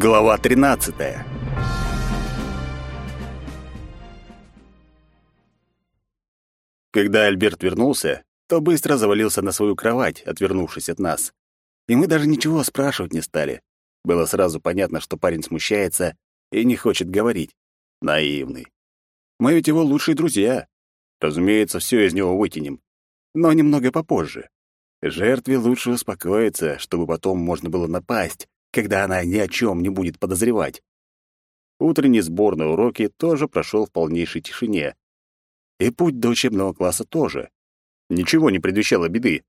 Глава 13. Когда Альберт вернулся, то быстро завалился на свою кровать, отвернувшись от нас. И мы даже ничего спрашивать не стали. Было сразу понятно, что парень смущается и не хочет говорить. Наивный. Мы ведь его лучшие друзья. Разумеется, все из него вытянем. Но немного попозже. Жертве лучше успокоиться, чтобы потом можно было напасть, когда она ни о чем не будет подозревать. Утренний сбор на уроки тоже прошел в полнейшей тишине. И путь до учебного класса тоже. Ничего не предвещало беды.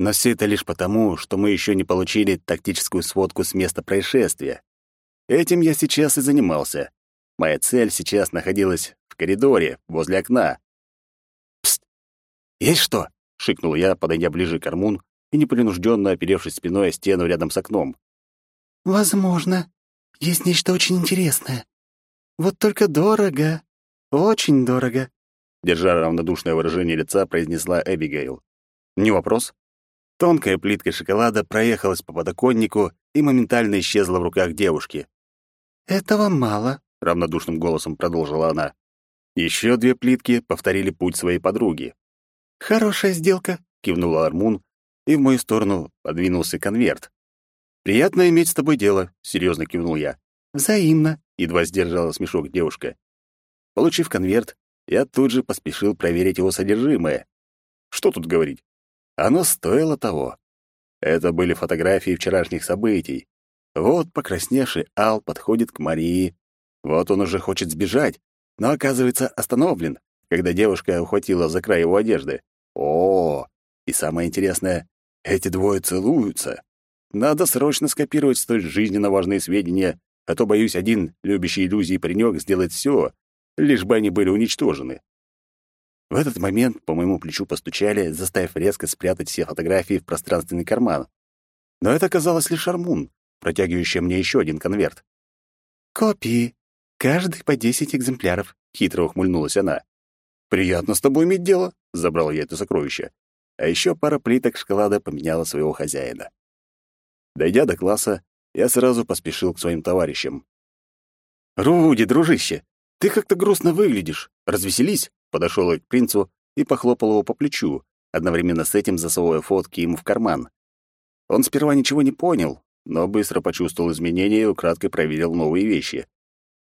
Но все это лишь потому, что мы еще не получили тактическую сводку с места происшествия. Этим я сейчас и занимался. Моя цель сейчас находилась в коридоре, возле окна. «Пст! Есть что?» — шикнул я, подойдя ближе к Армун и непринужденно оперевшись спиной о стену рядом с окном. «Возможно. Есть нечто очень интересное. Вот только дорого. Очень дорого», — держа равнодушное выражение лица, произнесла Эбигейл. «Не вопрос». Тонкая плитка шоколада проехалась по подоконнику и моментально исчезла в руках девушки. «Этого мало», — равнодушным голосом продолжила она. Еще две плитки повторили путь своей подруги. «Хорошая сделка», — кивнула Армун, и в мою сторону подвинулся конверт. «Приятно иметь с тобой дело», — серьезно кивнул я. «Взаимно», — едва сдержала смешок девушка. Получив конверт, я тут же поспешил проверить его содержимое. Что тут говорить? Оно стоило того. Это были фотографии вчерашних событий. Вот покрасневший Ал подходит к Марии. Вот он уже хочет сбежать, но оказывается остановлен, когда девушка ухватила за край его одежды. О, и самое интересное, эти двое целуются. Надо срочно скопировать столь жизненно важные сведения, а то, боюсь, один любящий иллюзии паренек сделает все, лишь бы они были уничтожены. В этот момент по моему плечу постучали, заставив резко спрятать все фотографии в пространственный карман. Но это оказалось лишь Армун, протягивающая мне еще один конверт. «Копии. Каждый по десять экземпляров», — хитро ухмыльнулась она. «Приятно с тобой иметь дело», — забрал я это сокровище. А еще пара плиток шоколада поменяла своего хозяина. Дойдя до класса, я сразу поспешил к своим товарищам. «Руди, дружище, ты как-то грустно выглядишь. Развеселись!» Подошел я к принцу и похлопал его по плечу, одновременно с этим засовывая фотки ему в карман. Он сперва ничего не понял, но быстро почувствовал изменения и украдкой проверил новые вещи.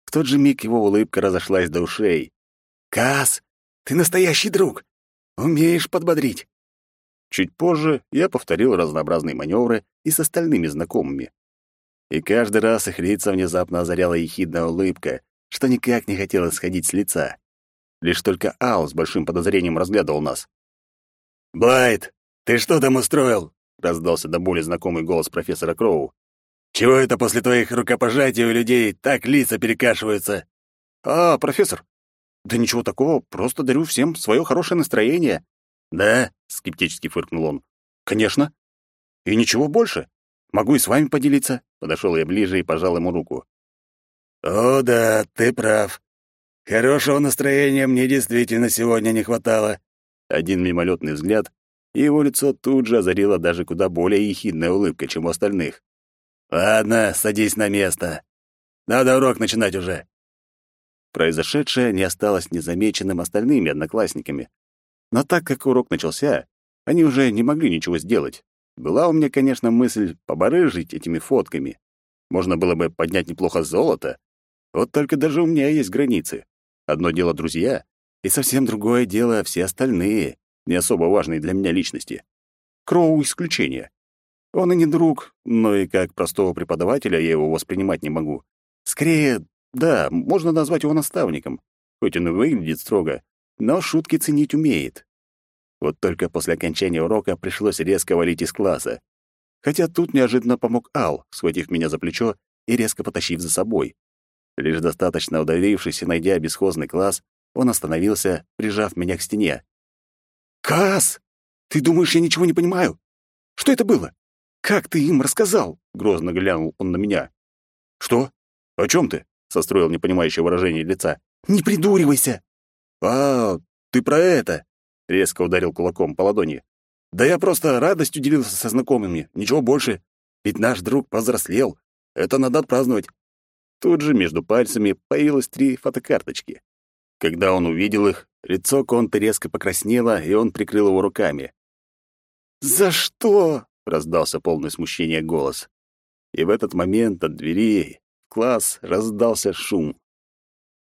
В тот же миг его улыбка разошлась до ушей. «Кас, ты настоящий друг! Умеешь подбодрить!» Чуть позже я повторил разнообразные маневры и с остальными знакомыми. И каждый раз их лица внезапно озаряла ехидная улыбка, что никак не хотела сходить с лица. Лишь только Ал с большим подозрением разглядывал нас. «Блайт, ты что там устроил?» — раздался до боли знакомый голос профессора Кроу. «Чего это после твоих рукопожатий у людей так лица перекашиваются?» «А, профессор, да ничего такого, просто дарю всем свое хорошее настроение. «Да?» — скептически фыркнул он. «Конечно. И ничего больше. Могу и с вами поделиться». Подошел я ближе и пожал ему руку. «О, да, ты прав. Хорошего настроения мне действительно сегодня не хватало». Один мимолетный взгляд, и его лицо тут же озарило даже куда более ехидная улыбка, чем у остальных. «Ладно, садись на место. Надо урок начинать уже». Произошедшее не осталось незамеченным остальными одноклассниками. Но так как урок начался, они уже не могли ничего сделать. Была у меня, конечно, мысль побарыжить этими фотками. Можно было бы поднять неплохо золото. Вот только даже у меня есть границы. Одно дело друзья, и совсем другое дело все остальные, не особо важные для меня личности. Кроу — исключение. Он и не друг, но и как простого преподавателя я его воспринимать не могу. Скорее, да, можно назвать его наставником, хоть он и выглядит строго, но шутки ценить умеет. Вот только после окончания урока пришлось резко валить из класса. Хотя тут неожиданно помог Ал, схватив меня за плечо и резко потащив за собой. Лишь достаточно удалившись и найдя бесхозный класс, он остановился, прижав меня к стене. «Каас! Ты думаешь, я ничего не понимаю? Что это было? Как ты им рассказал?» — грозно глянул он на меня. «Что? О чем ты?» — состроил непонимающее выражение лица. «Не придуривайся!» «А, ты про это!» — резко ударил кулаком по ладони. «Да я просто радостью делился со знакомыми, ничего больше. Ведь наш друг повзрослел. Это надо отпраздновать. Тут же между пальцами появилось три фотокарточки. Когда он увидел их, лицо Конта резко покраснело, и он прикрыл его руками. «За что?» — раздался полный смущения голос. И в этот момент от двери класс раздался шум.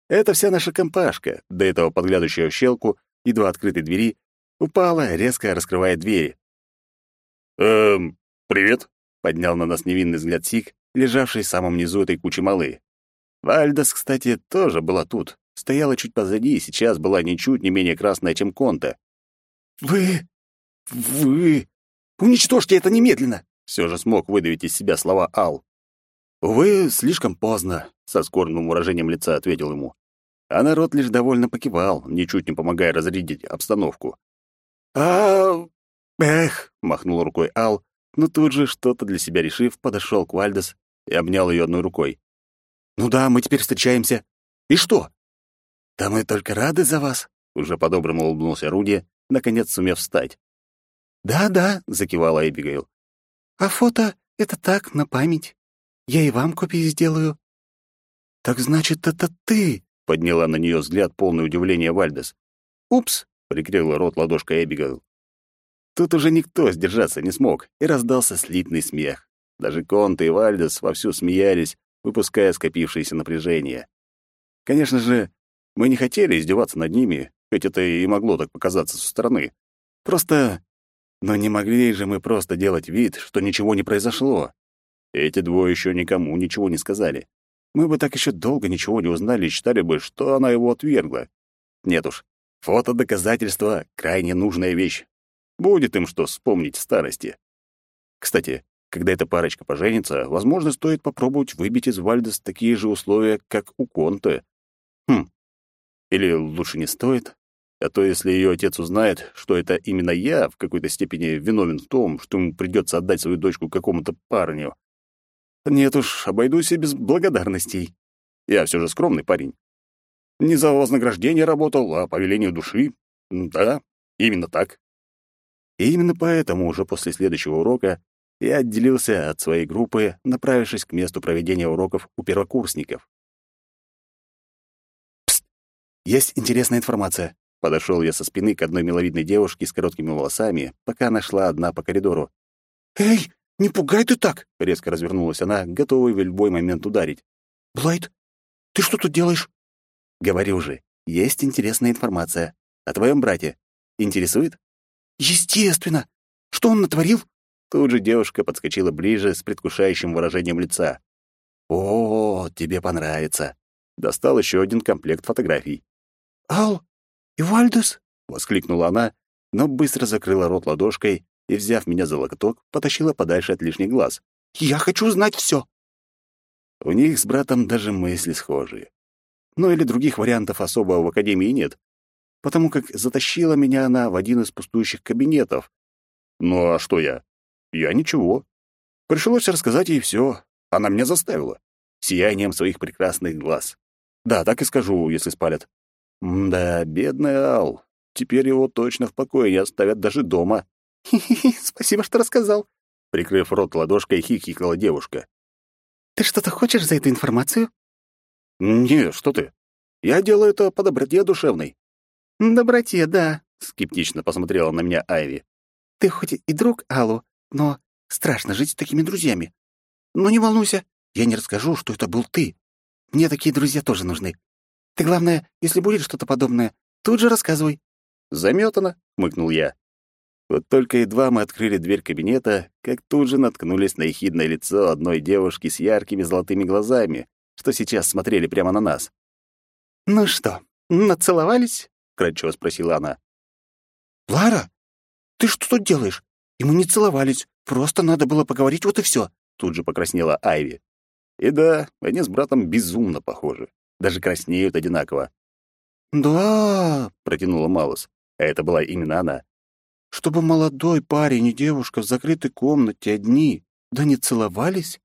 Это вся наша компашка, до этого подглядывающая в щелку, едва открытой двери, упала, резко раскрывая двери. «Эм, привет», — поднял на нас невинный взгляд Сик, лежавший в самом низу этой кучи малы. Вальдес, кстати, тоже была тут, стояла чуть позади и сейчас была ничуть не менее красная, чем Конта. «Вы... вы... уничтожьте это немедленно!» Все же смог выдавить из себя слова Ал. «Увы, слишком поздно», — со скорбным выражением лица ответил ему. А народ лишь довольно покивал, ничуть не помогая разрядить обстановку. «А... эх», — махнул рукой Ал, но тут же, что-то для себя решив, подошел к Вальдес и обнял ее одной рукой. «Ну да, мы теперь встречаемся. И что?» «Да мы только рады за вас», — уже по-доброму улыбнулся Руди, наконец сумев встать. «Да-да», — закивала Эбигейл. «А фото — это так, на память. Я и вам копии сделаю». «Так значит, это ты?» — подняла на нее взгляд полный удивления Вальдес. «Упс!» — прикрыла рот ладошкой Эбигейл. Тут уже никто сдержаться не смог, и раздался слитный смех. Даже Конте и Вальдес вовсю смеялись, выпуская скопившееся напряжение. Конечно же, мы не хотели издеваться над ними, хоть это и могло так показаться со стороны. Просто... Но не могли же мы просто делать вид, что ничего не произошло. Эти двое еще никому ничего не сказали. Мы бы так еще долго ничего не узнали и считали бы, что она его отвергла. Нет уж, фото доказательства — крайне нужная вещь. Будет им что вспомнить в старости. Кстати, когда эта парочка поженится, возможно, стоит попробовать выбить из Вальдес такие же условия, как у Конте. Хм, или лучше не стоит? А то, если ее отец узнает, что это именно я в какой-то степени виновен в том, что ему придется отдать свою дочку какому-то парню. Нет уж, обойдусь и без благодарностей. Я все же скромный парень. Не за вознаграждение работал, а по велению души. Да, именно так. И именно поэтому уже после следующего урока я отделился от своей группы, направившись к месту проведения уроков у первокурсников. Есть интересная информация. Подошел я со спины к одной миловидной девушке с короткими волосами, пока она шла одна по коридору. «Эй, не пугай ты так!» — резко развернулась она, готовая в любой момент ударить. «Блайт, ты что тут делаешь?» «Говорю же, есть интересная информация. О твоем брате. Интересует?» «Естественно! Что он натворил?» Тут же девушка подскочила ближе с предвкушающим выражением лица. «О, тебе понравится!» Достал еще один комплект фотографий. «Ал, и Вальдес?» — воскликнула она, но быстро закрыла рот ладошкой и, взяв меня за локоток, потащила подальше от лишних глаз. «Я хочу знать все. У них с братом даже мысли схожие. Ну или других вариантов особо в Академии нет, потому как затащила меня она в один из пустующих кабинетов. Ну а что я? Я ничего. Пришлось рассказать ей все. Она меня заставила. Сиянием своих прекрасных глаз. Да, так и скажу, если спалят. Да, бедный Ал. Теперь его точно в покое не оставят даже дома. «Хи-хи, спасибо, что рассказал», — прикрыв рот ладошкой, хихикала девушка. «Ты что-то хочешь за эту информацию?» «Не, что ты. Я делаю это по доброте душевной». «Доброте, да», — скептично посмотрела на меня Айви. «Ты хоть и друг Аллу, но страшно жить с такими друзьями. Но не волнуйся, я не расскажу, что это был ты. Мне такие друзья тоже нужны. Ты, главное, если будет что-то подобное, тут же рассказывай». «Заметано», — хмыкнул я. Вот только едва мы открыли дверь кабинета, как тут же наткнулись на ехидное лицо одной девушки с яркими золотыми глазами, что сейчас смотрели прямо на нас. «Ну что, нацеловались?» — кратчево спросила она. «Лара, ты что тут делаешь? И мы не целовались, просто надо было поговорить, вот и все. Тут же покраснела Айви. И да, они с братом безумно похожи. Даже краснеют одинаково. «Да», — протянула Малус. А это была именно она. «Чтобы молодой парень и девушка в закрытой комнате одни, да не целовались?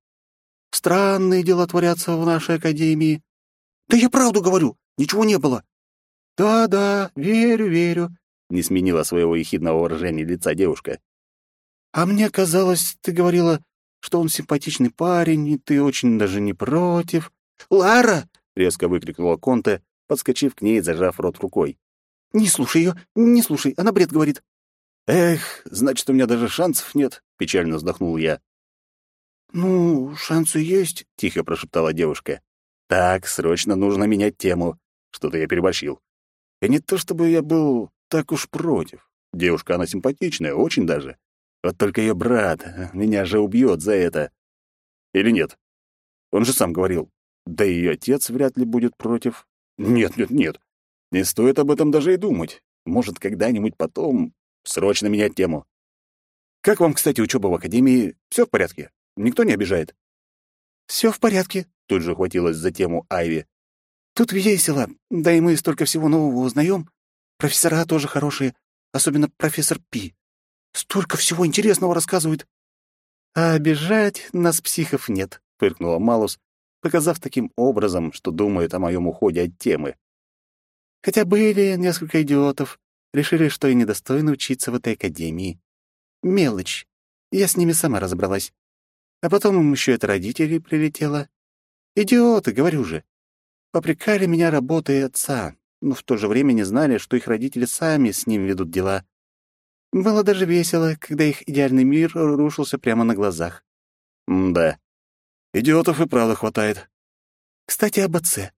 Странные дела творятся в нашей академии. Да я правду говорю, ничего не было. Да-да, верю, верю, не сменила своего ехидного выражения лица девушка. А мне казалось, ты говорила, что он симпатичный парень, и ты очень даже не против. Лара!» — резко выкрикнула Конте, подскочив к ней зажав рот рукой. «Не слушай ее, не слушай, она бред говорит». «Эх, значит, у меня даже шансов нет», — печально вздохнул я. «Ну, шансы есть», — тихо прошептала девушка. «Так, срочно нужно менять тему. Что-то я переборщил. И не то чтобы я был так уж против. Девушка, она симпатичная, очень даже. Вот только ее брат меня же убьет за это. Или нет? Он же сам говорил. Да и ее отец вряд ли будет против. Нет, нет, нет. Не стоит об этом даже и думать. Может, когда-нибудь потом срочно менять тему. Как вам, кстати, учеба в академии? Все в порядке? Никто не обижает? Все в порядке, тут же хватилась за тему Айви. Тут весело, да и мы столько всего нового узнаем. Профессора тоже хорошие, особенно профессор Пи. Столько всего интересного рассказывает. А обижать нас психов нет, фыркнула Малус, показав таким образом, что думает о моем уходе от темы. Хотя были несколько идиотов, решили, что я недостойна учиться в этой академии. Мелочь. Я с ними сама разобралась. А потом им еще это родители прилетело. Идиоты, говорю же. Попрекали меня работой отца, но в то же время не знали, что их родители сами с ним ведут дела. Было даже весело, когда их идеальный мир рушился прямо на глазах. М да. Идиотов и правда хватает. Кстати, об отце.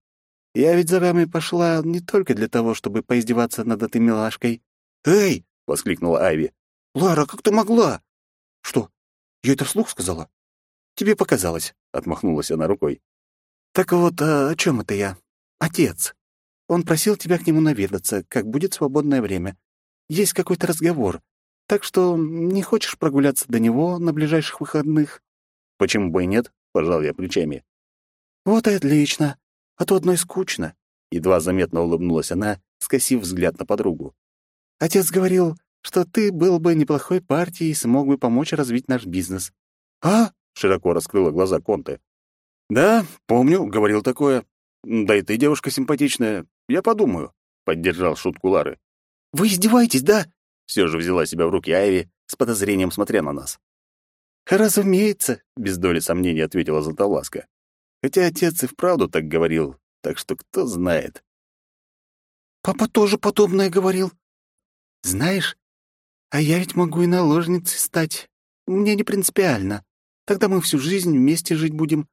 Я ведь за вами пошла не только для того, чтобы поиздеваться над этой милашкой. «Эй!» — воскликнула Айви. «Лара, как ты могла?» «Что, я это вслух сказала?» «Тебе показалось», — отмахнулась она рукой. «Так вот, а о чем это я? Отец. Он просил тебя к нему наведаться, как будет свободное время. Есть какой-то разговор. Так что не хочешь прогуляться до него на ближайших выходных?» «Почему бы и нет?» — пожал я плечами. «Вот и отлично. А то одной скучно». Едва заметно улыбнулась она, скосив взгляд на подругу. «Отец говорил, что ты был бы неплохой партией и смог бы помочь развить наш бизнес». «А?» — широко раскрыла глаза Конте. «Да, помню, говорил такое. Да и ты девушка симпатичная. Я подумаю», — поддержал шутку Лары. «Вы издеваетесь, да?» — все же взяла себя в руки Айви, с подозрением смотря на нас. «Разумеется», — без доли сомнений ответила Златовласка. Хотя отец и вправду так говорил, так что кто знает. «Папа тоже подобное говорил. Знаешь, а я ведь могу и наложницей стать. Мне не принципиально. Тогда мы всю жизнь вместе жить будем.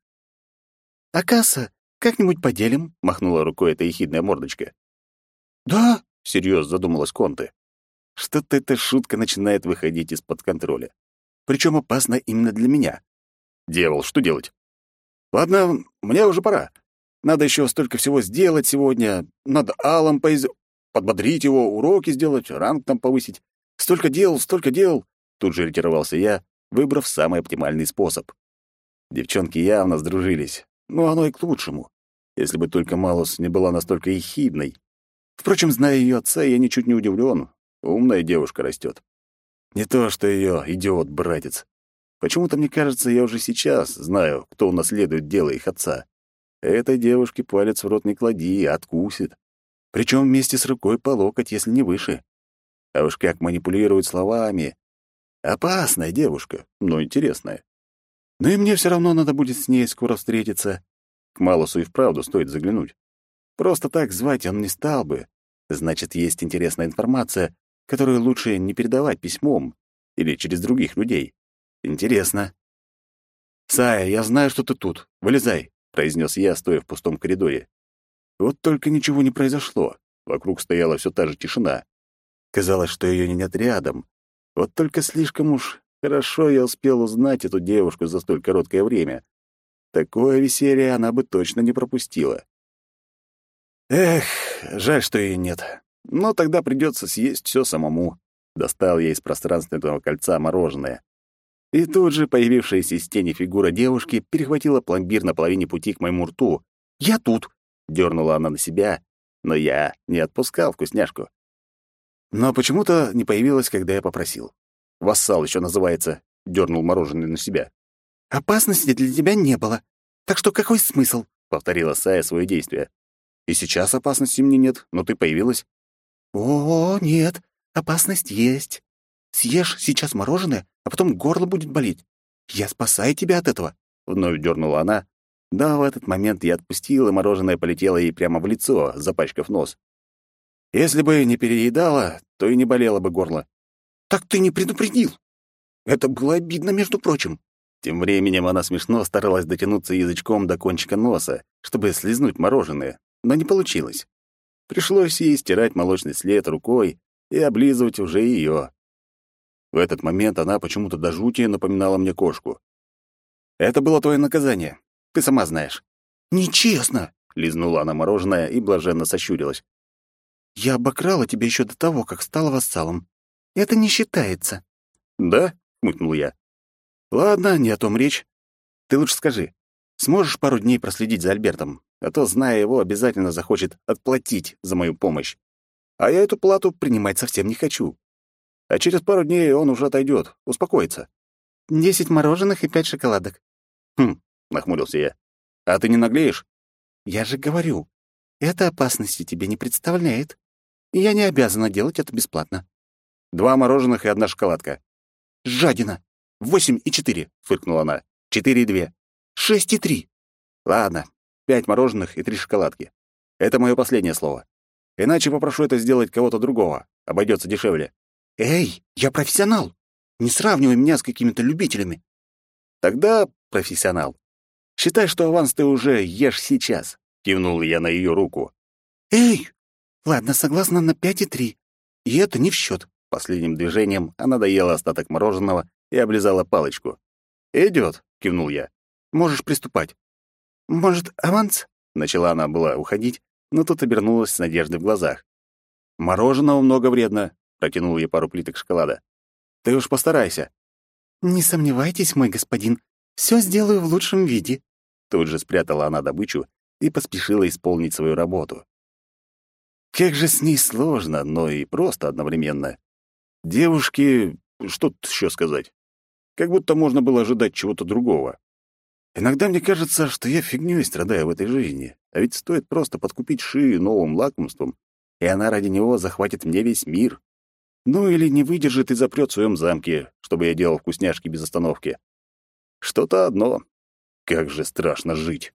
«А касса? Как-нибудь поделим?» — махнула рукой эта ехидная мордочка. «Да?» — всерьез задумалась Конте. Что-то эта шутка начинает выходить из-под контроля. Причем опасно именно для меня. Дьявол, что делать? Ладно, мне уже пора. Надо еще столько всего сделать сегодня. Надо Алом поиз... подбодрить его, уроки сделать, ранг там повысить. Столько дел, столько дел. Тут же ретировался я, выбрав самый оптимальный способ. Девчонки явно сдружились. Но оно и к лучшему, если бы только Малус не была настолько ехидной. Впрочем, зная ее отца, я ничуть не удивлен. Умная девушка растет. Не то, что ее идиот-братец. Почему-то мне кажется, я уже сейчас знаю, кто унаследует дело их отца. Этой девушке палец в рот не клади, откусит. Причем вместе с рукой по локоть, если не выше. А уж как манипулирует словами. Опасная девушка, но интересная. Но и мне все равно надо будет с ней скоро встретиться. К Малусу и вправду стоит заглянуть. Просто так звать он не стал бы. Значит, есть интересная информация, которую лучше не передавать письмом или через других людей. Интересно. «Сая, я знаю, что ты тут. Вылезай», — произнес я, стоя в пустом коридоре. Вот только ничего не произошло. Вокруг стояла все та же тишина. Казалось, что ее нет рядом. Вот только слишком уж Хорошо я успел узнать эту девушку за столь короткое время. Такое веселье она бы точно не пропустила. Эх, жаль, что ее нет. Но тогда придется съесть все самому. Достал я из пространственного кольца мороженое. И тут же появившаяся из тени фигура девушки перехватила пломбир на половине пути к моему рту. «Я тут!» — дернула она на себя, но я не отпускал вкусняшку. Но почему-то не появилась, когда я попросил. Вассал еще называется, дернул мороженое на себя. Опасности для тебя не было. Так что какой смысл? повторила Сая свое действие. И сейчас опасности мне нет, но ты появилась. О, нет, опасность есть. Съешь сейчас мороженое, а потом горло будет болеть. Я спасаю тебя от этого. Вновь дернула она, Да, в этот момент я отпустил, и мороженое полетело ей прямо в лицо, запачкав нос. Если бы не переедала, то и не болело бы горло. «Так ты не предупредил! Это было обидно, между прочим!» Тем временем она смешно старалась дотянуться язычком до кончика носа, чтобы слизнуть мороженое, но не получилось. Пришлось ей стирать молочный след рукой и облизывать уже ее. В этот момент она почему-то до жути напоминала мне кошку. «Это было твое наказание. Ты сама знаешь». «Нечестно!» — лизнула она мороженое и блаженно сощурилась. «Я обокрала тебя еще до того, как стала вассалом. Это не считается». «Да?» — хмыкнул я. «Ладно, не о том речь. Ты лучше скажи, сможешь пару дней проследить за Альбертом? а то, зная его, обязательно захочет отплатить за мою помощь. А я эту плату принимать совсем не хочу. А через пару дней он уже отойдет, успокоится. «Десять мороженых и пять шоколадок». «Хм», — нахмурился я. «А ты не наглеешь?» «Я же говорю, это опасности тебе не представляет. И я не обязана делать это бесплатно». «Два мороженых и одна шоколадка». «Жадина! Восемь и четыре», — фыркнула она. «Четыре и две». «Шесть и три». «Ладно, пять мороженых и три шоколадки. Это мое последнее слово. Иначе попрошу это сделать кого-то другого. Обойдется дешевле. Эй, я профессионал. Не сравнивай меня с какими-то любителями. Тогда профессионал. Считай, что аванс ты уже ешь сейчас. Кивнул я на ее руку. Эй! Ладно, согласна на пять и три. И это не в счет. Последним движением она доела остаток мороженого и облизала палочку. «Идет», — кивнул я. «Можешь приступать». «Может, аванс?» — начала она была уходить, но тут обернулась с надеждой в глазах. «Мороженого много вредно», — протянул ей пару плиток шоколада. «Ты уж постарайся». «Не сомневайтесь, мой господин, все сделаю в лучшем виде». Тут же спрятала она добычу и поспешила исполнить свою работу. Как же с ней сложно, но и просто одновременно. Девушки, что тут еще сказать? Как будто можно было ожидать чего-то другого. Иногда мне кажется, что я фигнёй страдаю в этой жизни, а ведь стоит просто подкупить Шию новым лакомством, и она ради него захватит мне весь мир. Ну или не выдержит и запрёт в своем замке, чтобы я делал вкусняшки без остановки. Что-то одно. Как же страшно жить.